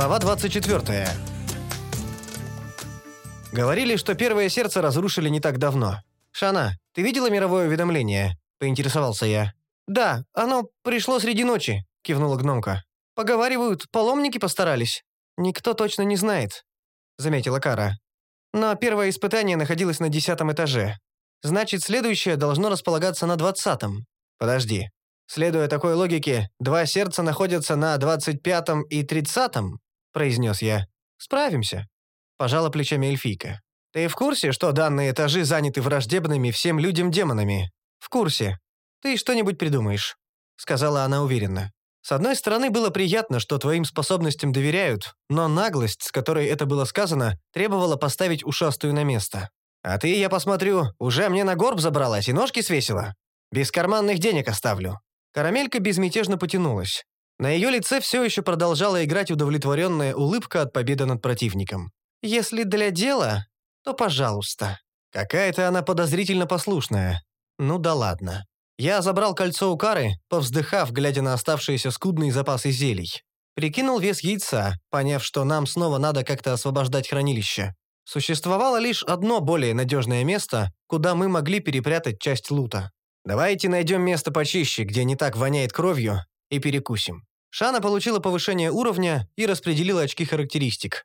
Глава 24. Говорили, что первое сердце разрушили не так давно. «Шана, ты видела мировое уведомление?» – поинтересовался я. «Да, оно пришло среди ночи», – кивнула гномка. «Поговаривают, паломники постарались. Никто точно не знает», – заметила Кара. «Но первое испытание находилось на десятом этаже. Значит, следующее должно располагаться на двадцатом. Подожди. Следуя такой логике, два сердца находятся на двадцать пятом и тридцатом?» – произнес я. «Справимся», – пожала плечами эльфийка. «Ты в курсе, что данные этажи заняты враждебными всем людям-демонами?» «В курсе. Ты что-нибудь придумаешь», — сказала она уверенно. «С одной стороны, было приятно, что твоим способностям доверяют, но наглость, с которой это было сказано, требовала поставить ушастую на место. А ты, я посмотрю, уже мне на горб забралась и ножки свесила? Без карманных денег оставлю». Карамелька безмятежно потянулась. На ее лице все еще продолжала играть удовлетворенная улыбка от победы над противником. «Если для дела, то пожалуйста». Какая-то она подозрительно послушная. Ну да ладно. Я забрал кольцо у Кары, повздыхав, глядя на оставшиеся скудные запасы зелий. Прикинул вес яйца, поняв, что нам снова надо как-то освобождать хранилище. Существовало лишь одно более надежное место, куда мы могли перепрятать часть лута. Давайте найдем место почище, где не так воняет кровью, и перекусим. Шана получила повышение уровня и распределила очки характеристик.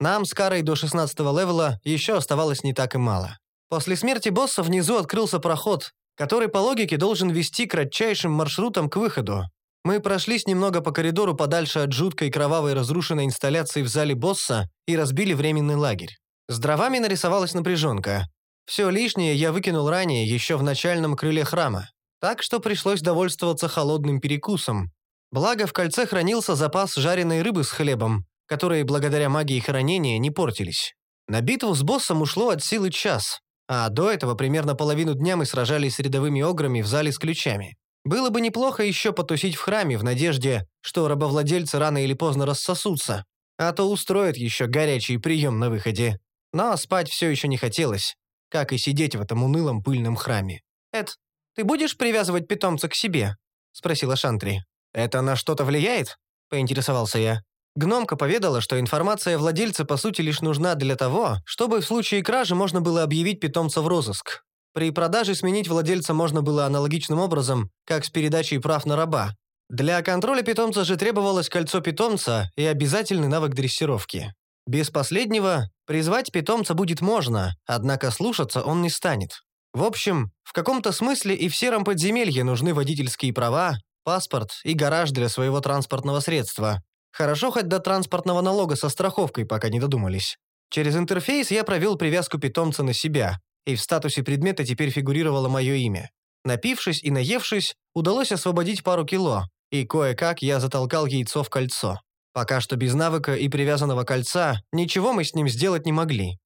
Нам с Карой до 16 левела еще оставалось не так и мало. После смерти босса внизу открылся проход, который по логике должен вести кратчайшим маршрутом к выходу. Мы прошлись немного по коридору подальше от жуткой кровавой разрушенной инсталляции в зале босса и разбили временный лагерь. С дровами нарисовалась напряженка. Все лишнее я выкинул ранее, еще в начальном крыле храма. Так что пришлось довольствоваться холодным перекусом. Благо, в кольце хранился запас жареной рыбы с хлебом, которые благодаря магии хранения не портились. На битву с боссом ушло от силы час, а до этого примерно половину дня мы сражались с рядовыми ограми в зале с ключами. Было бы неплохо еще потусить в храме в надежде, что рабовладельцы рано или поздно рассосутся, а то устроят еще горячий прием на выходе. Но спать все еще не хотелось, как и сидеть в этом унылом пыльном храме. «Эд, ты будешь привязывать питомца к себе?» – спросила Шантри. «Это на что-то влияет?» – поинтересовался я. Гномка поведала, что информация владельца по сути лишь нужна для того, чтобы в случае кражи можно было объявить питомца в розыск. При продаже сменить владельца можно было аналогичным образом, как с передачей прав на раба. Для контроля питомца же требовалось кольцо питомца и обязательный навык дрессировки. Без последнего призвать питомца будет можно, однако слушаться он не станет. В общем, в каком-то смысле и в сером подземелье нужны водительские права, паспорт и гараж для своего транспортного средства, Хорошо хоть до транспортного налога со страховкой пока не додумались. Через интерфейс я провел привязку питомца на себя, и в статусе предмета теперь фигурировало мое имя. Напившись и наевшись, удалось освободить пару кило, и кое-как я затолкал яйцо в кольцо. Пока что без навыка и привязанного кольца ничего мы с ним сделать не могли.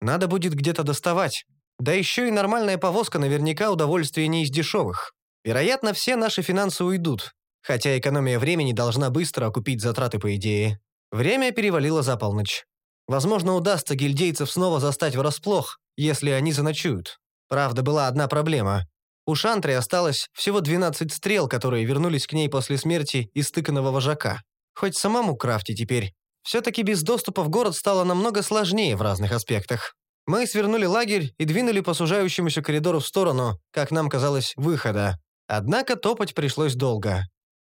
Надо будет где-то доставать. Да еще и нормальная повозка наверняка удовольствие не из дешевых. Вероятно, все наши финансы уйдут, Хотя экономия времени должна быстро окупить затраты по идее. Время перевалило за полночь. Возможно, удастся гильдейцев снова застать врасплох, если они заночуют. Правда, была одна проблема. У Шантри осталось всего 12 стрел, которые вернулись к ней после смерти истыканного вожака. Хоть самому крафте теперь. Все-таки без доступа в город стало намного сложнее в разных аспектах. Мы свернули лагерь и двинули по сужающемуся коридору в сторону, как нам казалось, выхода. Однако топать пришлось долго.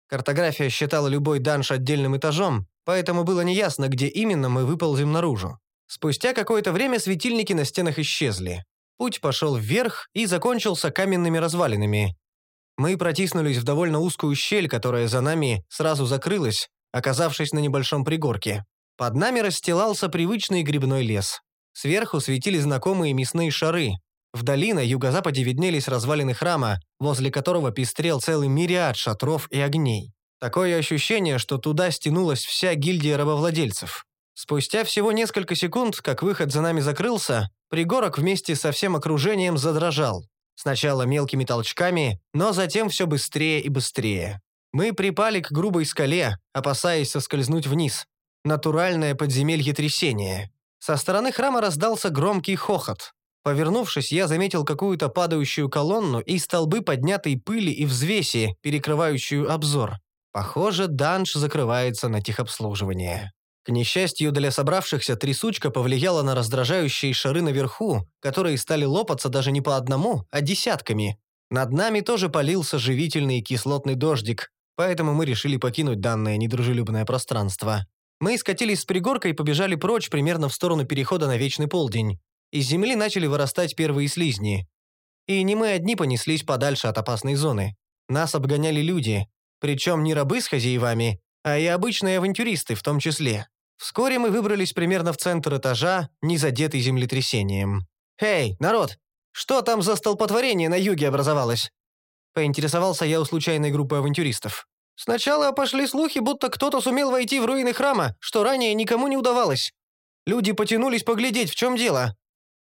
Картография считала любой данж отдельным этажом, поэтому было неясно, где именно мы выползем наружу. Спустя какое-то время светильники на стенах исчезли. Путь пошел вверх и закончился каменными развалинами. Мы протиснулись в довольно узкую щель, которая за нами сразу закрылась, оказавшись на небольшом пригорке. Под нами расстилался привычный грибной лес. Сверху светили знакомые мясные шары, Вдали на юго-западе виднелись развалины храма, возле которого пестрел целый мириад шатров и огней. Такое ощущение, что туда стянулась вся гильдия рабовладельцев. Спустя всего несколько секунд, как выход за нами закрылся, пригорок вместе со всем окружением задрожал. Сначала мелкими толчками, но затем все быстрее и быстрее. Мы припали к грубой скале, опасаясь соскользнуть вниз. Натуральное подземелье трясения. Со стороны храма раздался громкий хохот. Повернувшись, я заметил какую-то падающую колонну и столбы поднятой пыли и взвеси, перекрывающую обзор. Похоже, данж закрывается на техобслуживание. К несчастью для собравшихся, трясучка повлияла на раздражающие шары наверху, которые стали лопаться даже не по одному, а десятками. Над нами тоже полился живительный кислотный дождик, поэтому мы решили покинуть данное недружелюбное пространство. Мы скатились с пригорка и побежали прочь примерно в сторону перехода на Вечный Полдень. Из земли начали вырастать первые слизни. И не мы одни понеслись подальше от опасной зоны. Нас обгоняли люди, причем не рабы с хозяевами, а и обычные авантюристы в том числе. Вскоре мы выбрались примерно в центр этажа, не задетый землетрясением. «Эй, народ, что там за столпотворение на юге образовалось?» Поинтересовался я у случайной группы авантюристов. Сначала пошли слухи, будто кто-то сумел войти в руины храма, что ранее никому не удавалось. Люди потянулись поглядеть, в чем дело.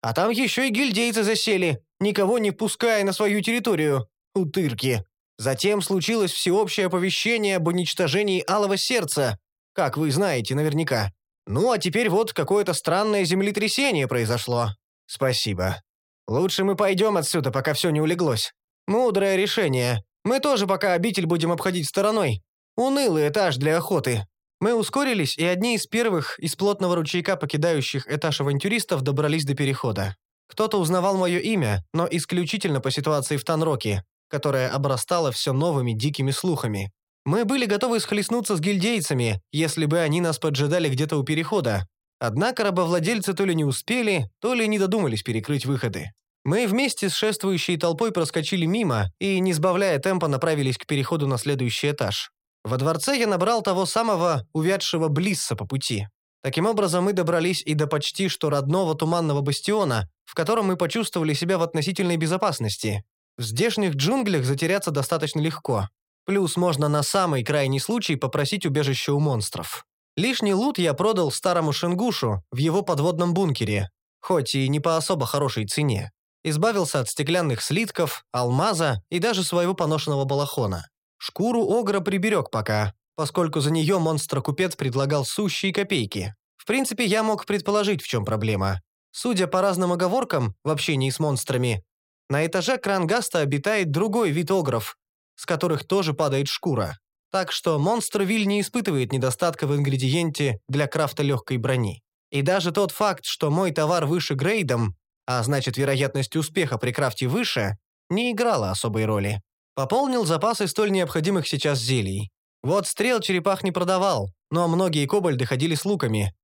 А там еще и гильдейцы засели, никого не пуская на свою территорию. Утырки. Затем случилось всеобщее оповещение об уничтожении Алого Сердца, как вы знаете наверняка. Ну, а теперь вот какое-то странное землетрясение произошло. Спасибо. Лучше мы пойдем отсюда, пока все не улеглось. Мудрое решение. Мы тоже пока обитель будем обходить стороной. Унылый этаж для охоты. Мы ускорились, и одни из первых из плотного ручейка покидающих этаж авантюристов добрались до перехода. Кто-то узнавал мое имя, но исключительно по ситуации в Танроке, которая обрастала все новыми дикими слухами. Мы были готовы схлестнуться с гильдейцами, если бы они нас поджидали где-то у перехода. Однако рабовладельцы то ли не успели, то ли не додумались перекрыть выходы. Мы вместе с шествующей толпой проскочили мимо и, не сбавляя темпа, направились к переходу на следующий этаж. Во дворце я набрал того самого увядшего Блисса по пути. Таким образом, мы добрались и до почти что родного туманного бастиона, в котором мы почувствовали себя в относительной безопасности. В здешних джунглях затеряться достаточно легко. Плюс можно на самый крайний случай попросить убежище у монстров. Лишний лут я продал старому Шингушу в его подводном бункере, хоть и не по особо хорошей цене. Избавился от стеклянных слитков, алмаза и даже своего поношенного балахона. Шкуру огра приберег пока, поскольку за нее монстр-купец предлагал сущие копейки. В принципе, я мог предположить, в чем проблема. Судя по разным оговоркам в общении с монстрами, на этаже Крангаста обитает другой вид огров, с которых тоже падает шкура. Так что монстр Виль не испытывает недостатка в ингредиенте для крафта легкой брони. И даже тот факт, что мой товар выше грейдом, а значит вероятность успеха при крафте выше, не играла особой роли. Пополнил запасы столь необходимых сейчас зелий. Вот стрел черепах не продавал, но многие кобальды ходили с луками.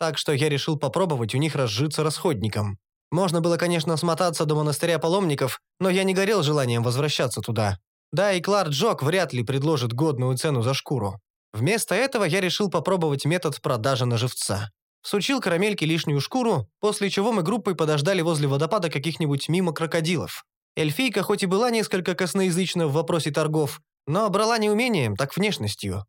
Так что я решил попробовать у них разжиться расходником. Можно было, конечно, смотаться до монастыря паломников, но я не горел желанием возвращаться туда. Да, и Клар Джок вряд ли предложит годную цену за шкуру. Вместо этого я решил попробовать метод продажи на живца. Сучил карамельке лишнюю шкуру, после чего мы группой подождали возле водопада каких-нибудь мимо крокодилов. Эльфийка хоть и была несколько косноязычна в вопросе торгов, но брала не умением, так внешностью.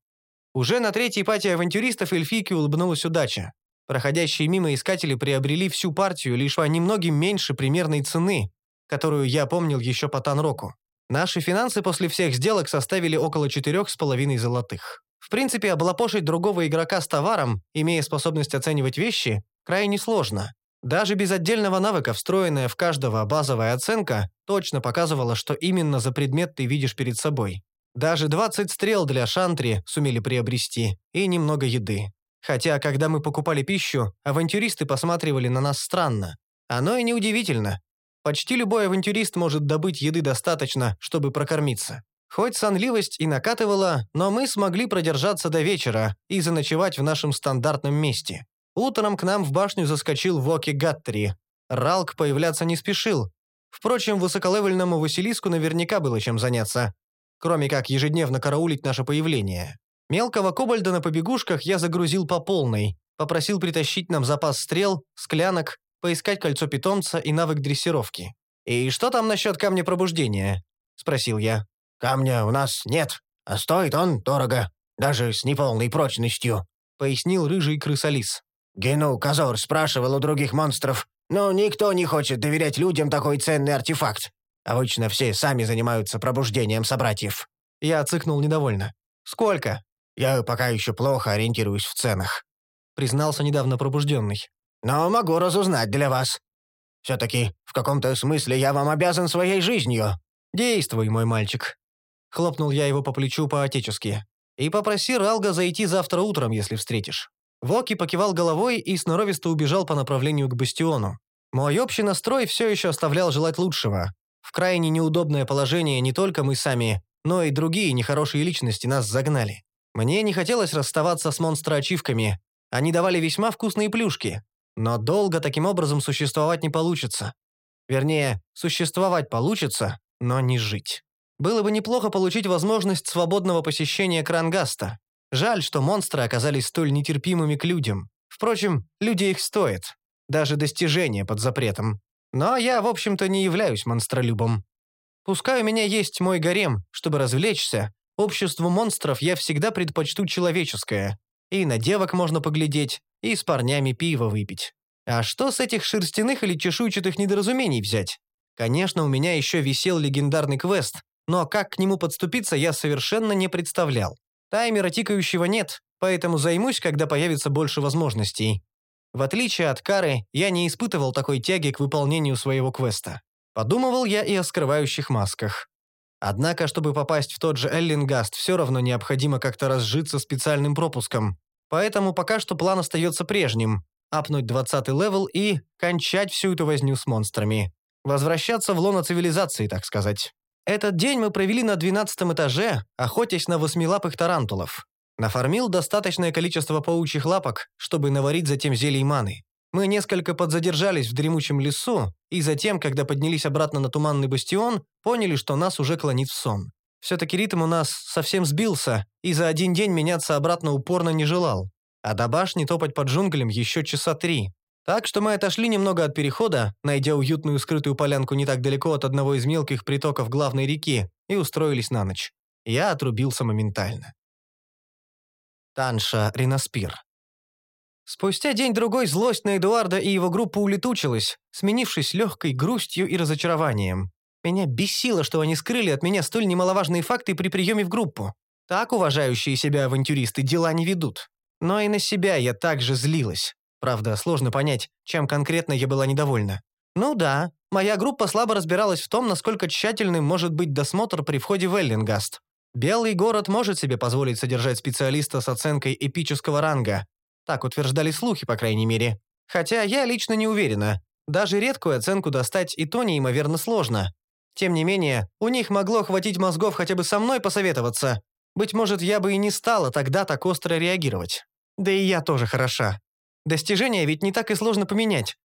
Уже на третьей пати авантюристов эльфийке улыбнулась удача. Проходящие мимо искатели приобрели всю партию лишь по немногим меньше примерной цены, которую я помнил еще по Танроку. Наши финансы после всех сделок составили около четырех с половиной золотых. В принципе, облапошить другого игрока с товаром, имея способность оценивать вещи, крайне сложно. Даже без отдельного навыка, встроенная в каждого базовая оценка, точно показывала, что именно за предмет ты видишь перед собой. Даже 20 стрел для шантри сумели приобрести, и немного еды. Хотя, когда мы покупали пищу, авантюристы посматривали на нас странно. Оно и неудивительно. Почти любой авантюрист может добыть еды достаточно, чтобы прокормиться. Хоть сонливость и накатывала, но мы смогли продержаться до вечера и заночевать в нашем стандартном месте. Утром к нам в башню заскочил Воки Гаттери. Ралк появляться не спешил. Впрочем, высоколевельному Василиску наверняка было чем заняться, кроме как ежедневно караулить наше появление. Мелкого кобальда на побегушках я загрузил по полной, попросил притащить нам запас стрел, склянок, поискать кольцо питомца и навык дрессировки. «И что там насчет камня пробуждения?» – спросил я. «Камня у нас нет, а стоит он дорого, даже с неполной прочностью», – пояснил рыжий крысолис. «Гену Казор спрашивал у других монстров, но никто не хочет доверять людям такой ценный артефакт. Обычно все сами занимаются пробуждением собратьев». Я цыкнул недовольно. «Сколько?» «Я пока еще плохо ориентируюсь в ценах», — признался недавно пробужденный но могу разузнать для вас. Все-таки в каком-то смысле я вам обязан своей жизнью». «Действуй, мой мальчик». Хлопнул я его по плечу по-отечески. «И попроси Ралга зайти завтра утром, если встретишь». Воки покивал головой и сноровисто убежал по направлению к бастиону. Мой общий настрой все еще оставлял желать лучшего. В крайне неудобное положение не только мы сами, но и другие нехорошие личности нас загнали. Мне не хотелось расставаться с монстроачивками. Они давали весьма вкусные плюшки. Но долго таким образом существовать не получится. Вернее, существовать получится, но не жить. Было бы неплохо получить возможность свободного посещения Крангаста. Жаль, что монстры оказались столь нетерпимыми к людям. Впрочем, люди их стоят. Даже достижения под запретом. Но я, в общем-то, не являюсь монстролюбом. Пускай у меня есть мой гарем, чтобы развлечься, обществу монстров я всегда предпочту человеческое. И на девок можно поглядеть, и с парнями пиво выпить. А что с этих шерстяных или чешуйчатых недоразумений взять? Конечно, у меня еще висел легендарный квест, но как к нему подступиться, я совершенно не представлял. Таймера тикающего нет, поэтому займусь, когда появится больше возможностей. В отличие от Кары, я не испытывал такой тяги к выполнению своего квеста. Подумывал я и о скрывающих масках. Однако, чтобы попасть в тот же Эллингаст, все равно необходимо как-то разжиться специальным пропуском. Поэтому пока что план остается прежним – апнуть 20 левел и кончать всю эту возню с монстрами. Возвращаться в лоно цивилизации, так сказать. Этот день мы провели на 12 этаже, охотясь на восьмилапых тарантулов. Нафармил достаточное количество паучьих лапок, чтобы наварить затем зелий маны. Мы несколько подзадержались в дремучем лесу, и затем, когда поднялись обратно на туманный бастион, поняли, что нас уже клонит в сон. Все-таки ритм у нас совсем сбился, и за один день меняться обратно упорно не желал. А до башни топать под джунглям еще часа три. Так что мы отошли немного от перехода, найдя уютную скрытую полянку не так далеко от одного из мелких притоков главной реки, и устроились на ночь. Я отрубился моментально. Танша Риноспир. Спустя день-другой злость на Эдуарда и его группу улетучилась, сменившись легкой грустью и разочарованием. Меня бесило, что они скрыли от меня столь немаловажные факты при приеме в группу. Так уважающие себя авантюристы дела не ведут. Но и на себя я также злилась. Правда, сложно понять, чем конкретно я была недовольна. Ну да, моя группа слабо разбиралась в том, насколько тщательным может быть досмотр при входе в Эллингаст. Белый город может себе позволить содержать специалиста с оценкой эпического ранга. Так утверждали слухи, по крайней мере. Хотя я лично не уверена. Даже редкую оценку достать и то неимоверно сложно. Тем не менее, у них могло хватить мозгов хотя бы со мной посоветоваться. Быть может, я бы и не стала тогда так остро реагировать. Да и я тоже хороша. Достижения ведь не так и сложно поменять.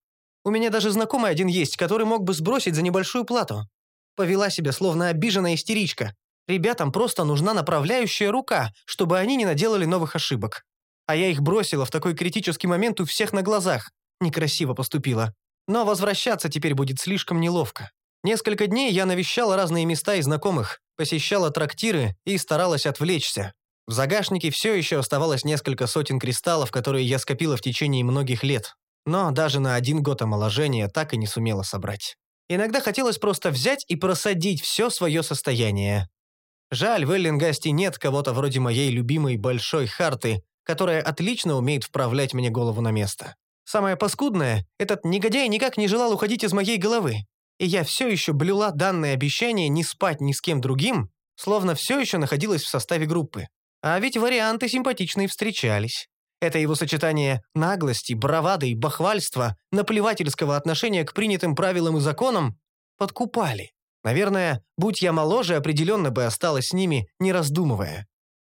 У меня даже знакомый один есть, который мог бы сбросить за небольшую плату. Повела себя словно обиженная истеричка. Ребятам просто нужна направляющая рука, чтобы они не наделали новых ошибок. А я их бросила в такой критический момент у всех на глазах. Некрасиво поступила. Но возвращаться теперь будет слишком неловко. Несколько дней я навещала разные места и знакомых, посещала трактиры и старалась отвлечься. В загашнике все еще оставалось несколько сотен кристаллов, которые я скопила в течение многих лет. Но даже на один год омоложения так и не сумела собрать. Иногда хотелось просто взять и просадить все свое состояние. Жаль, в Эллингасте нет кого-то вроде моей любимой Большой Харты, которая отлично умеет вправлять мне голову на место. Самое паскудное, этот негодяй никак не желал уходить из моей головы. И я все еще блюла данное обещание не спать ни с кем другим, словно все еще находилась в составе группы. А ведь варианты симпатичные встречались. Это его сочетание наглости, бравады и бахвальства, наплевательского отношения к принятым правилам и законам подкупали. Наверное, будь я моложе, определенно бы осталась с ними, не раздумывая.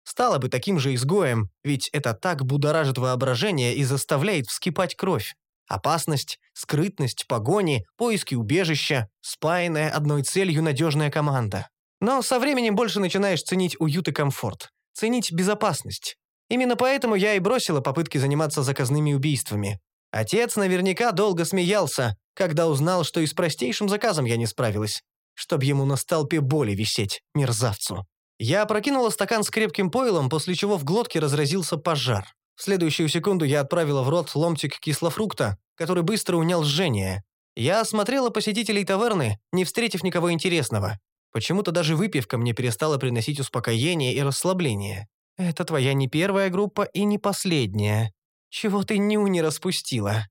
Стала бы таким же изгоем, ведь это так будоражит воображение и заставляет вскипать кровь. Опасность, скрытность, погони, поиски убежища, спаянная одной целью надежная команда. Но со временем больше начинаешь ценить уют и комфорт ценить безопасность. Именно поэтому я и бросила попытки заниматься заказными убийствами. Отец наверняка долго смеялся, когда узнал, что и с простейшим заказом я не справилась. Чтоб ему на столпе боли висеть, мерзавцу. Я опрокинула стакан с крепким пойлом, после чего в глотке разразился пожар. В следующую секунду я отправила в рот ломтик кислофрукта, который быстро унял жжение. Я осмотрела посетителей таверны, не встретив никого интересного. Почему-то даже выпивка мне перестала приносить успокоение и расслабление. Это твоя не первая группа и не последняя. Чего ты ню не распустила?»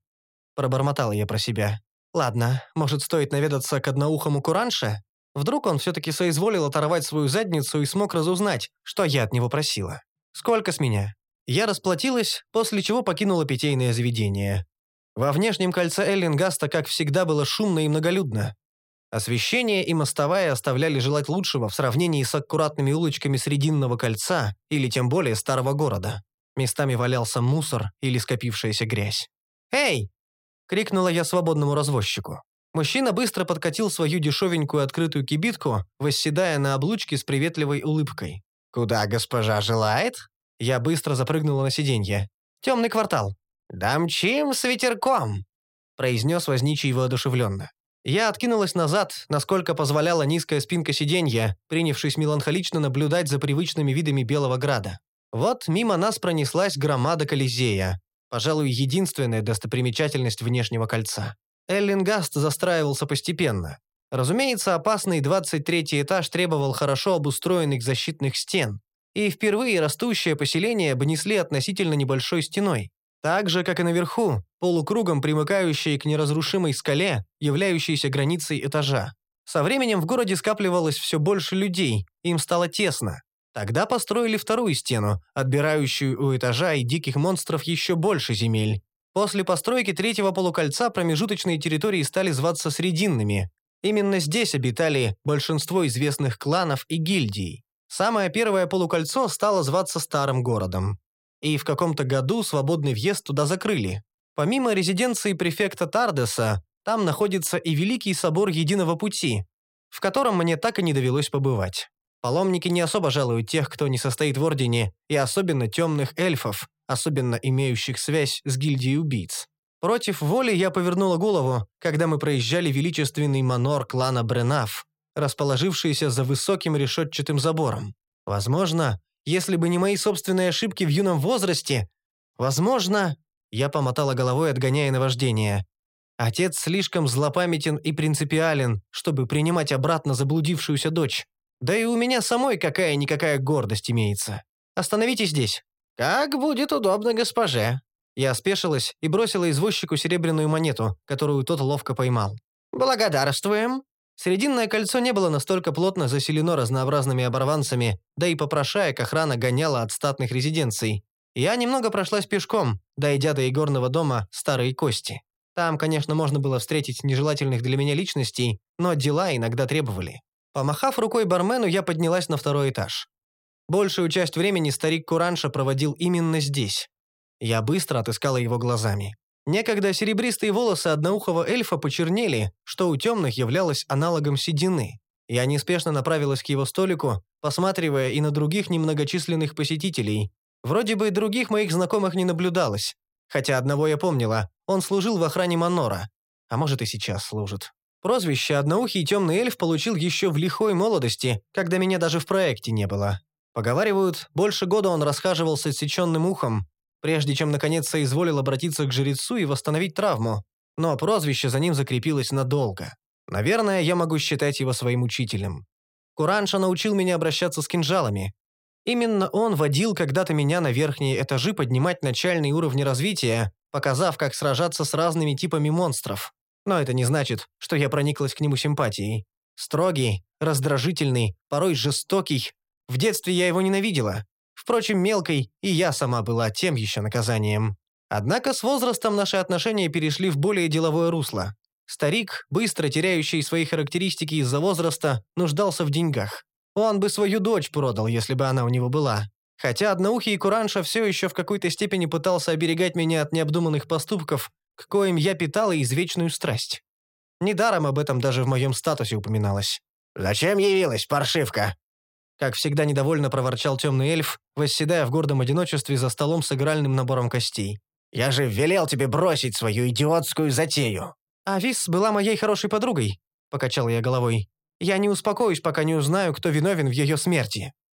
Пробормотала я про себя. «Ладно, может, стоит наведаться к одноухому Куранше? Вдруг он все-таки соизволил оторвать свою задницу и смог разузнать, что я от него просила. Сколько с меня? Я расплатилась, после чего покинула питейное заведение. Во внешнем кольце Эллингаста, как всегда, было шумно и многолюдно. Освещение и мостовая оставляли желать лучшего в сравнении с аккуратными улочками Срединного кольца или тем более Старого города. Местами валялся мусор или скопившаяся грязь. «Эй!» — крикнула я свободному развозчику. Мужчина быстро подкатил свою дешевенькую открытую кибитку, восседая на облучке с приветливой улыбкой. «Куда госпожа желает?» Я быстро запрыгнула на сиденье. «Темный квартал». «Дамчим с ветерком», — произнес возничий воодушевленно. Я откинулась назад, насколько позволяла низкая спинка сиденья, принявшись меланхолично наблюдать за привычными видами Белого Града. Вот мимо нас пронеслась громада Колизея, пожалуй, единственная достопримечательность внешнего кольца. Эллингаст застраивался постепенно. Разумеется, опасный 23 этаж требовал хорошо обустроенных защитных стен, и впервые растущее поселение обнесли относительно небольшой стеной. Так же, как и наверху, полукругом примыкающей к неразрушимой скале, являющейся границей этажа. Со временем в городе скапливалось все больше людей, им стало тесно. Тогда построили вторую стену, отбирающую у этажа и диких монстров еще больше земель. После постройки третьего полукольца промежуточные территории стали зваться Срединными. Именно здесь обитали большинство известных кланов и гильдий. Самое первое полукольцо стало зваться Старым городом. И в каком-то году свободный въезд туда закрыли. Помимо резиденции префекта Тардеса, там находится и Великий собор Единого Пути, в котором мне так и не довелось побывать. Паломники не особо жалуют тех, кто не состоит в Ордене, и особенно темных эльфов, особенно имеющих связь с гильдией убийц. Против воли я повернула голову, когда мы проезжали величественный манор клана Бренаф, расположившийся за высоким решетчатым забором. Возможно, если бы не мои собственные ошибки в юном возрасте, возможно, я помотала головой, отгоняя наваждение. Отец слишком злопамятен и принципиален, чтобы принимать обратно заблудившуюся дочь. Да и у меня самой какая-никакая гордость имеется. Остановитесь здесь. Как будет удобно госпоже. Я спешилась и бросила извозчику серебряную монету, которую тот ловко поймал. «Благодарствуем». Срединное кольцо не было настолько плотно заселено разнообразными оборванцами, да и попрошаек охрана гоняла от статных резиденций. Я немного прошлась пешком, дойдя до игорного дома «Старые кости». Там, конечно, можно было встретить нежелательных для меня личностей, но дела иногда требовали. Помахав рукой бармену, я поднялась на второй этаж. Большую часть времени старик Куранша проводил именно здесь. Я быстро отыскала его глазами. Некогда серебристые волосы одноухого эльфа почернели, что у темных являлось аналогом седины. Я неспешно направилась к его столику, посматривая и на других немногочисленных посетителей. Вроде бы других моих знакомых не наблюдалось. Хотя одного я помнила, он служил в охране Манора. А может и сейчас служит. Прозвище «Одноухий темный эльф» получил еще в лихой молодости, когда меня даже в проекте не было. Поговаривают, больше года он расхаживал с отсеченным ухом, прежде чем наконец соизволил обратиться к жрецу и восстановить травму, но прозвище за ним закрепилось надолго. Наверное, я могу считать его своим учителем. Куранша научил меня обращаться с кинжалами. Именно он водил когда-то меня на верхние этажи поднимать начальные уровни развития, показав, как сражаться с разными типами монстров. Но это не значит, что я прониклась к нему симпатией. Строгий, раздражительный, порой жестокий. В детстве я его ненавидела, Впрочем, мелкой и я сама была тем еще наказанием. Однако с возрастом наши отношения перешли в более деловое русло. Старик, быстро теряющий свои характеристики из-за возраста, нуждался в деньгах. Он бы свою дочь продал, если бы она у него была. Хотя одноухий Куранша все еще в какой-то степени пытался оберегать меня от необдуманных поступков, к коим я питала извечную страсть. Недаром об этом даже в моем статусе упоминалось. «Зачем явилась, паршивка?» Как всегда недовольно проворчал темный эльф, восседая в гордом одиночестве за столом с игральным набором костей. «Я же велел тебе бросить свою идиотскую затею!» «А Вис была моей хорошей подругой», — покачал я головой. «Я не успокоюсь, пока не узнаю, кто виновен в ее смерти».